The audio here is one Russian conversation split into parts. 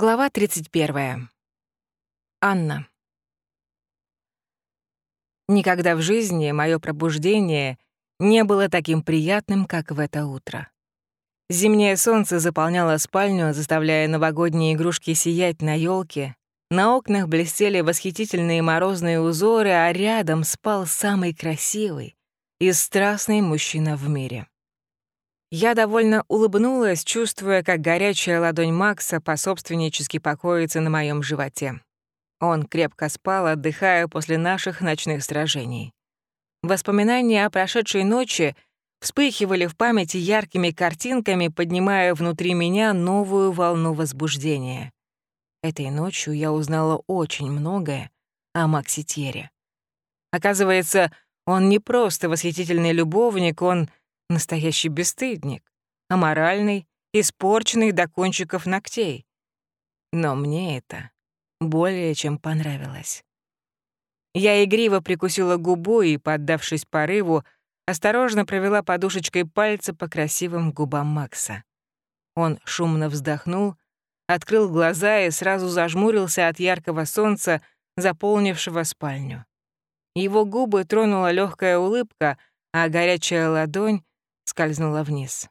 Глава 31. Анна. Никогда в жизни мое пробуждение не было таким приятным, как в это утро. Зимнее солнце заполняло спальню, заставляя новогодние игрушки сиять на елке. На окнах блестели восхитительные морозные узоры, а рядом спал самый красивый и страстный мужчина в мире. Я довольно улыбнулась, чувствуя, как горячая ладонь Макса пособственнически покоится на моем животе. Он крепко спал, отдыхая после наших ночных сражений. Воспоминания о прошедшей ночи вспыхивали в памяти яркими картинками, поднимая внутри меня новую волну возбуждения. Этой ночью я узнала очень многое о Максе Тьере. Оказывается, он не просто восхитительный любовник, он Настоящий бесстыдник, аморальный, испорченный до кончиков ногтей. Но мне это более чем понравилось. Я игриво прикусила губу и, поддавшись порыву, осторожно провела подушечкой пальца по красивым губам Макса. Он шумно вздохнул, открыл глаза и сразу зажмурился от яркого солнца, заполнившего спальню. Его губы тронула легкая улыбка, а горячая ладонь скользнула вниз.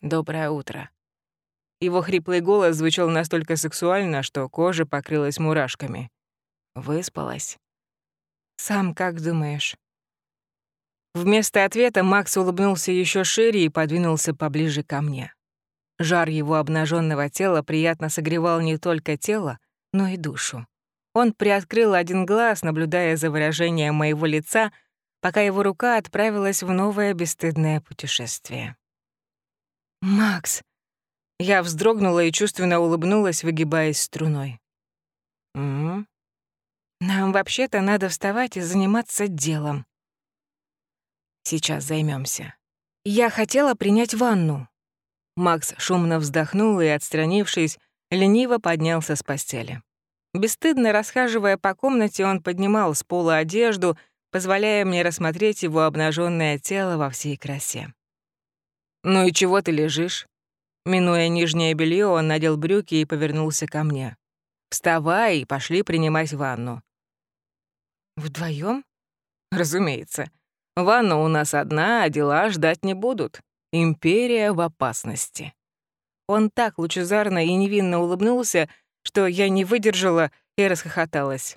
«Доброе утро». Его хриплый голос звучал настолько сексуально, что кожа покрылась мурашками. «Выспалась?» «Сам как думаешь?» Вместо ответа Макс улыбнулся еще шире и подвинулся поближе ко мне. Жар его обнаженного тела приятно согревал не только тело, но и душу. Он приоткрыл один глаз, наблюдая за выражением моего лица — пока его рука отправилась в новое бесстыдное путешествие. «Макс!» Я вздрогнула и чувственно улыбнулась, выгибаясь струной. «Угу. Нам вообще-то надо вставать и заниматься делом. Сейчас займемся. Я хотела принять ванну. Макс шумно вздохнул и, отстранившись, лениво поднялся с постели. Бесстыдно расхаживая по комнате, он поднимал с пола одежду — позволяя мне рассмотреть его обнаженное тело во всей красе. «Ну и чего ты лежишь?» Минуя нижнее белье, он надел брюки и повернулся ко мне. «Вставай и пошли принимать ванну». Вдвоем? «Разумеется. Ванна у нас одна, а дела ждать не будут. Империя в опасности». Он так лучезарно и невинно улыбнулся, что я не выдержала и расхохоталась.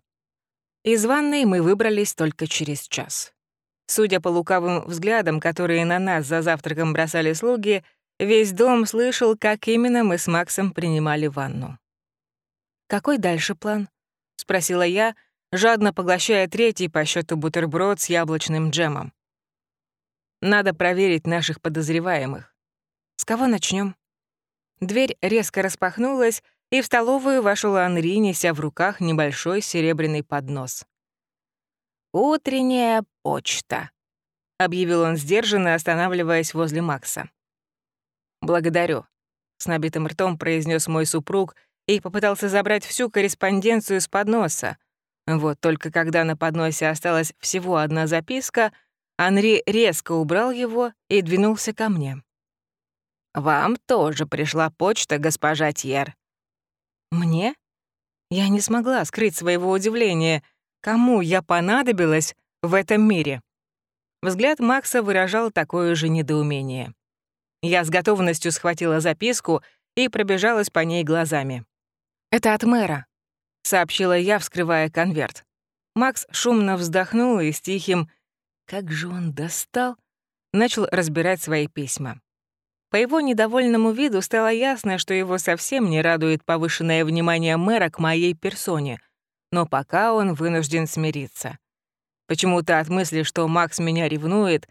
Из ванной мы выбрались только через час. Судя по лукавым взглядам, которые на нас за завтраком бросали слуги, весь дом слышал, как именно мы с Максом принимали ванну. «Какой дальше план?» — спросила я, жадно поглощая третий по счету бутерброд с яблочным джемом. «Надо проверить наших подозреваемых. С кого начнем? Дверь резко распахнулась, и в столовую вошел Анри, неся в руках небольшой серебряный поднос. «Утренняя почта», — объявил он сдержанно, останавливаясь возле Макса. «Благодарю», — с набитым ртом произнес мой супруг и попытался забрать всю корреспонденцию с подноса. Вот только когда на подносе осталась всего одна записка, Анри резко убрал его и двинулся ко мне. «Вам тоже пришла почта, госпожа Тьер», мне? Я не смогла скрыть своего удивления. Кому я понадобилась в этом мире? Взгляд Макса выражал такое же недоумение. Я с готовностью схватила записку и пробежалась по ней глазами. «Это от мэра», — сообщила я, вскрывая конверт. Макс шумно вздохнул и с тихим «Как же он достал!» начал разбирать свои письма. По его недовольному виду стало ясно, что его совсем не радует повышенное внимание мэра к моей персоне, но пока он вынужден смириться. Почему-то от мысли, что Макс меня ревнует,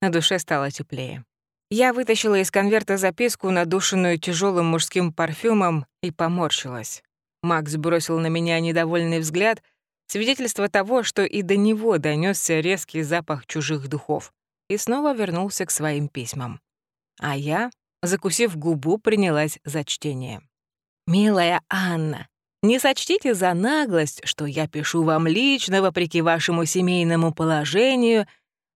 на душе стало теплее. Я вытащила из конверта записку, надушенную тяжелым мужским парфюмом, и поморщилась. Макс бросил на меня недовольный взгляд, свидетельство того, что и до него донесся резкий запах чужих духов, и снова вернулся к своим письмам. А я, закусив губу, принялась за чтение. «Милая Анна, не сочтите за наглость, что я пишу вам лично, вопреки вашему семейному положению,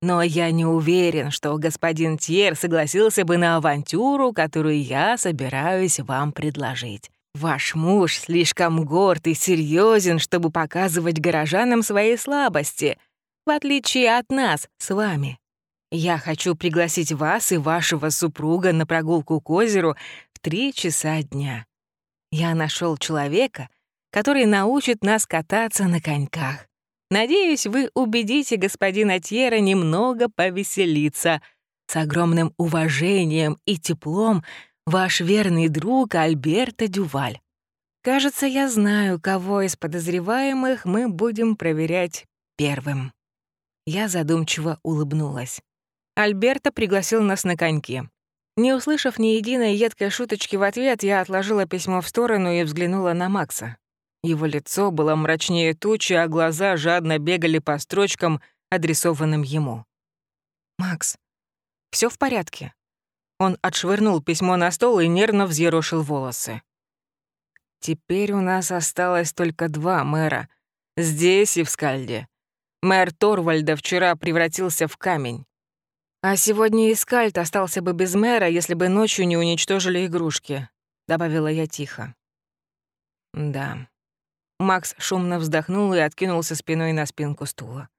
но я не уверен, что господин Тьер согласился бы на авантюру, которую я собираюсь вам предложить. Ваш муж слишком горд и серьезен, чтобы показывать горожанам свои слабости, в отличие от нас с вами. Я хочу пригласить вас и вашего супруга на прогулку к озеру в три часа дня. Я нашел человека, который научит нас кататься на коньках. Надеюсь, вы убедите господина Тьера немного повеселиться. С огромным уважением и теплом ваш верный друг Альберта Дюваль. Кажется, я знаю, кого из подозреваемых мы будем проверять первым. Я задумчиво улыбнулась. Альберта пригласил нас на коньки. Не услышав ни единой едкой шуточки в ответ, я отложила письмо в сторону и взглянула на Макса. Его лицо было мрачнее тучи, а глаза жадно бегали по строчкам, адресованным ему. «Макс, все в порядке?» Он отшвырнул письмо на стол и нервно взъерошил волосы. Теперь у нас осталось только два мэра. Здесь и в Скальде. Мэр Торвальда вчера превратился в камень. А сегодня и Скальд остался бы без мэра, если бы ночью не уничтожили игрушки, добавила я тихо. Да. Макс шумно вздохнул и откинулся спиной на спинку стула.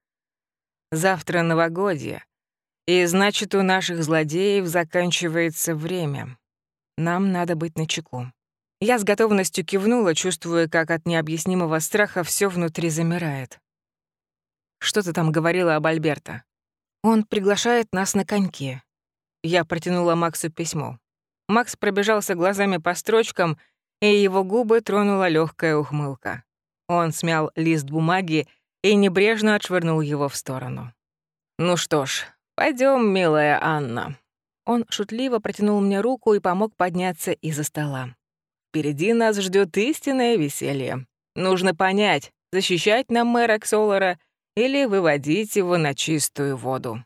Завтра новогодье. И значит, у наших злодеев заканчивается время. Нам надо быть начеку. Я с готовностью кивнула, чувствуя, как от необъяснимого страха все внутри замирает. «Что ты там говорила об Альберто?» «Он приглашает нас на коньки». Я протянула Максу письмо. Макс пробежался глазами по строчкам, и его губы тронула легкая ухмылка. Он смял лист бумаги и небрежно отшвырнул его в сторону. «Ну что ж, пойдем, милая Анна». Он шутливо протянул мне руку и помог подняться из-за стола. Впереди нас ждет истинное веселье. Нужно понять, защищать нам мэра Ксолара или выводить его на чистую воду.